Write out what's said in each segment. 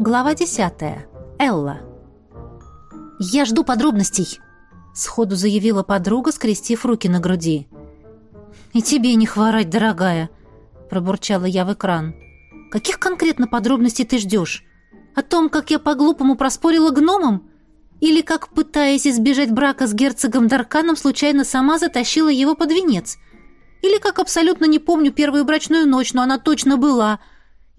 Глава десятая. Элла. «Я жду подробностей», — сходу заявила подруга, скрестив руки на груди. «И тебе не хворать, дорогая», — пробурчала я в экран. «Каких конкретно подробностей ты ждешь? О том, как я по-глупому проспорила гномом? Или как, пытаясь избежать брака с герцогом Дарканом, случайно сама затащила его под венец? Или как абсолютно не помню первую брачную ночь, но она точно была?»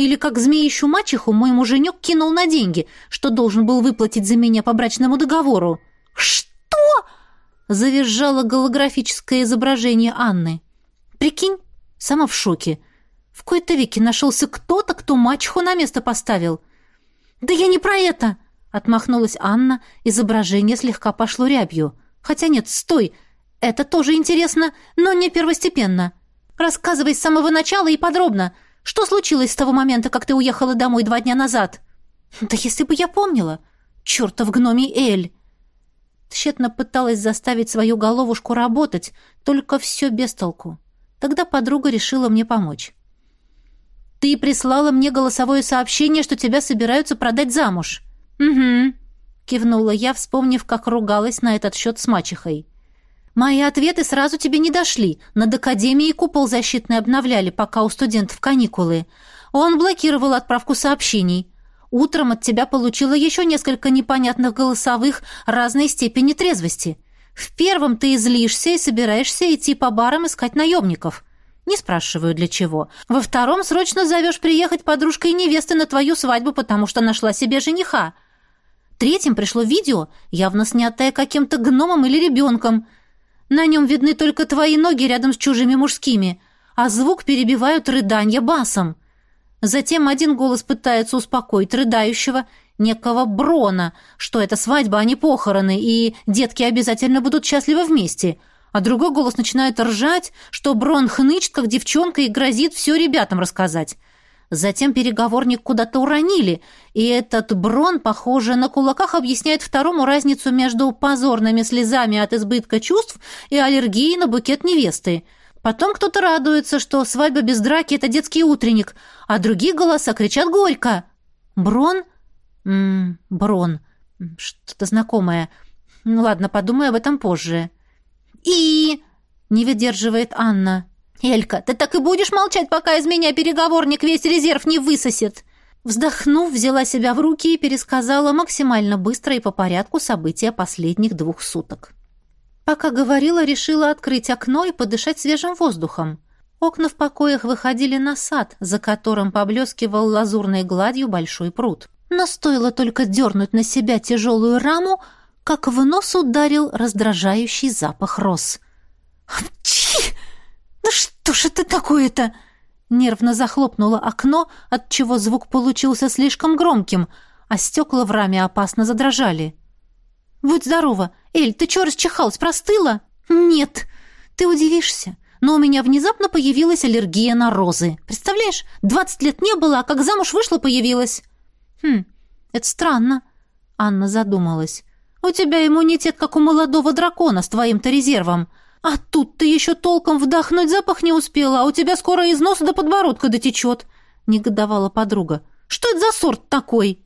Или как змеищу мачеху мой муженек кинул на деньги, что должен был выплатить за меня по брачному договору. «Что?» — завизжало голографическое изображение Анны. «Прикинь, сама в шоке. В кои-то веке нашелся кто-то, кто мачеху на место поставил». «Да я не про это!» — отмахнулась Анна. Изображение слегка пошло рябью. «Хотя нет, стой! Это тоже интересно, но не первостепенно. Рассказывай с самого начала и подробно. Что случилось с того момента, как ты уехала домой два дня назад?» «Да если бы я помнила! Чертов гномий Эль!» Тщетно пыталась заставить свою головушку работать, только все без толку. Тогда подруга решила мне помочь. «Ты прислала мне голосовое сообщение, что тебя собираются продать замуж». «Угу», — кивнула я, вспомнив, как ругалась на этот счет с мачехой. Мои ответы сразу тебе не дошли. Над Академией купол защитный обновляли, пока у студентов каникулы. Он блокировал отправку сообщений. Утром от тебя получила еще несколько непонятных голосовых разной степени трезвости. В первом ты излишься и собираешься идти по барам искать наемников. Не спрашиваю, для чего. Во втором срочно зовешь приехать подружкой невесты на твою свадьбу, потому что нашла себе жениха. Третьим пришло видео, явно снятое каким-то гномом или ребенком – на нем видны только твои ноги рядом с чужими мужскими, а звук перебивают рыдания басом. Затем один голос пытается успокоить рыдающего, некого Брона, что это свадьба, а не похороны, и детки обязательно будут счастливы вместе. А другой голос начинает ржать, что Брон хнычет, как девчонка, и грозит все ребятам рассказать. Затем переговорник куда-то уронили, и этот Брон, похоже, на кулаках объясняет второму разницу между позорными слезами от избытка чувств и аллергией на букет невесты. Потом кто-то радуется, что свадьба без драки — это детский утренник, а другие голоса кричат горько. «Брон?» «Ммм, Брон. Что-то знакомое. Ну ладно, подумай об этом позже». «И...» — не выдерживает Анна. «Элька, ты так и будешь молчать, пока из меня переговорник весь резерв не высосет?» Вздохнув, взяла себя в руки и пересказала максимально быстро и по порядку события последних двух суток. Пока говорила, решила открыть окно и подышать свежим воздухом. Окна в покоях выходили на сад, за которым поблескивал лазурной гладью большой пруд. Но стоило только дернуть на себя тяжелую раму, как в нос ударил раздражающий запах роз. «Чи!» «Да что ж это такое-то?» Нервно захлопнула окно, отчего звук получился слишком громким, а стекла в раме опасно задрожали. «Будь здорова! Эль, ты чё расчихалась, простыла?» «Нет, ты удивишься, но у меня внезапно появилась аллергия на розы. Представляешь, двадцать лет не было, а как замуж вышла, появилась». «Хм, это странно», — Анна задумалась. «У тебя иммунитет, как у молодого дракона, с твоим-то резервом. «А тут ты еще толком вдохнуть запах не успела, а у тебя скоро из носа до подбородка дотечет», — негодовала подруга. «Что это за сорт такой?»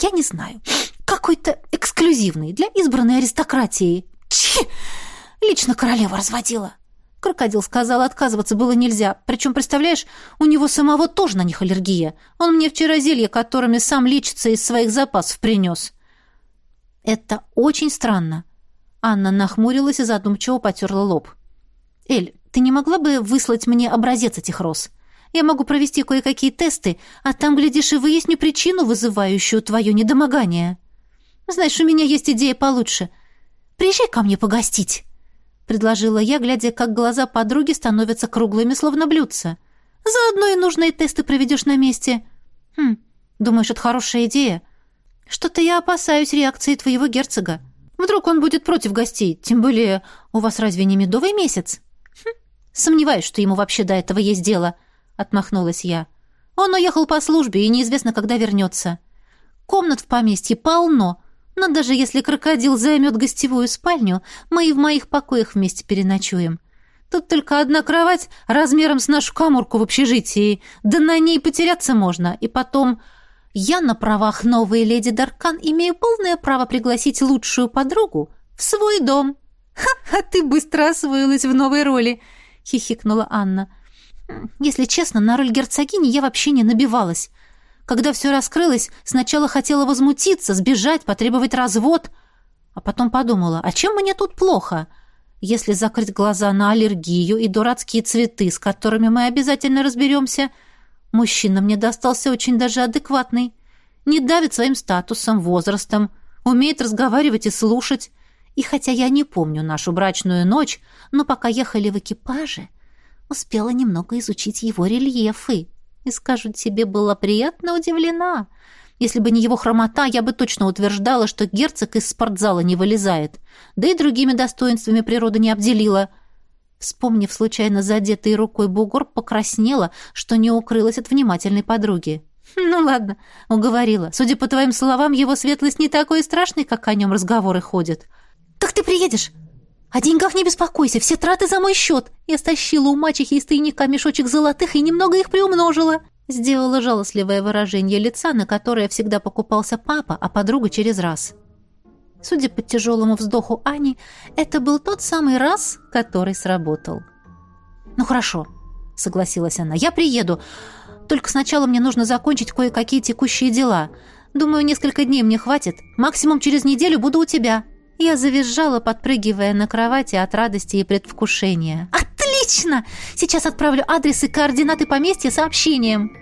«Я не знаю. Какой-то эксклюзивный, для избранной аристократии». «Чи! Лично королева разводила». Крокодил сказал, отказываться было нельзя. Причем, представляешь, у него самого тоже на них аллергия. Он мне вчера зелье, которыми сам лечится, из своих запасов принес. Это очень странно. Анна нахмурилась и задумчиво потерла лоб. «Эль, ты не могла бы выслать мне образец этих роз? Я могу провести кое-какие тесты, а там, глядишь, и выясню причину, вызывающую твое недомогание. Знаешь, у меня есть идея получше. Приезжай ко мне погостить», — предложила я, глядя, как глаза подруги становятся круглыми, словно блюдца. «Заодно и нужные тесты проведешь на месте». «Хм, думаешь, это хорошая идея?» «Что-то я опасаюсь реакции твоего герцога. Вдруг он будет против гостей, тем более у вас разве не медовый месяц? Хм, сомневаюсь, что ему вообще до этого есть дело, отмахнулась я. Он уехал по службе и неизвестно, когда вернется. Комнат в поместье полно, но даже если крокодил займет гостевую спальню, мы и в моих покоях вместе переночуем. Тут только одна кровать размером с нашу каморку в общежитии, да на ней потеряться можно, и потом... Я на правах новой леди Даркан имею полное право пригласить лучшую подругу в свой дом. Ха, а ты быстро освоилась в новой роли, хихикнула Анна. Если честно, на роль герцогини я вообще не набивалась. Когда все раскрылось, сначала хотела возмутиться, сбежать, потребовать развод, а потом подумала, а чем мне тут плохо? Если закрыть глаза на аллергию и дурацкие цветы, с которыми мы обязательно разберемся, мужчина мне достался очень даже адекватный. Не давит своим статусом, возрастом, умеет разговаривать и слушать. И хотя я не помню нашу брачную ночь, но пока ехали в экипаже, успела немного изучить его рельефы. И, скажу тебе, была приятно удивлена. Если бы не его хромота, я бы точно утверждала, что герцог из спортзала не вылезает. Да и другими достоинствами природа не обделила. Вспомнив случайно задетый рукой бугор, покраснела, что не укрылась от внимательной подруги. «Ну ладно», — уговорила. «Судя по твоим словам, его светлость не такой страшный, как о нем разговоры ходят». «Так ты приедешь?» «О деньгах не беспокойся, все траты за мой счет. Я стащила у мачехи из тайника мешочек золотых и немного их приумножила». Сделала жалостливое выражение лица, на которое всегда покупался папа, а подруга через раз. Судя по тяжелому вздоху Ани, это был тот самый раз, который сработал. «Ну хорошо», — согласилась она, — «я приеду. Только сначала мне нужно закончить кое-какие текущие дела. Думаю, несколько дней мне хватит. Максимум через неделю буду у тебя». Я завизжала, подпрыгивая на кровати от радости и предвкушения. «Отлично! Сейчас отправлю адрес и координаты поместья сообщением!»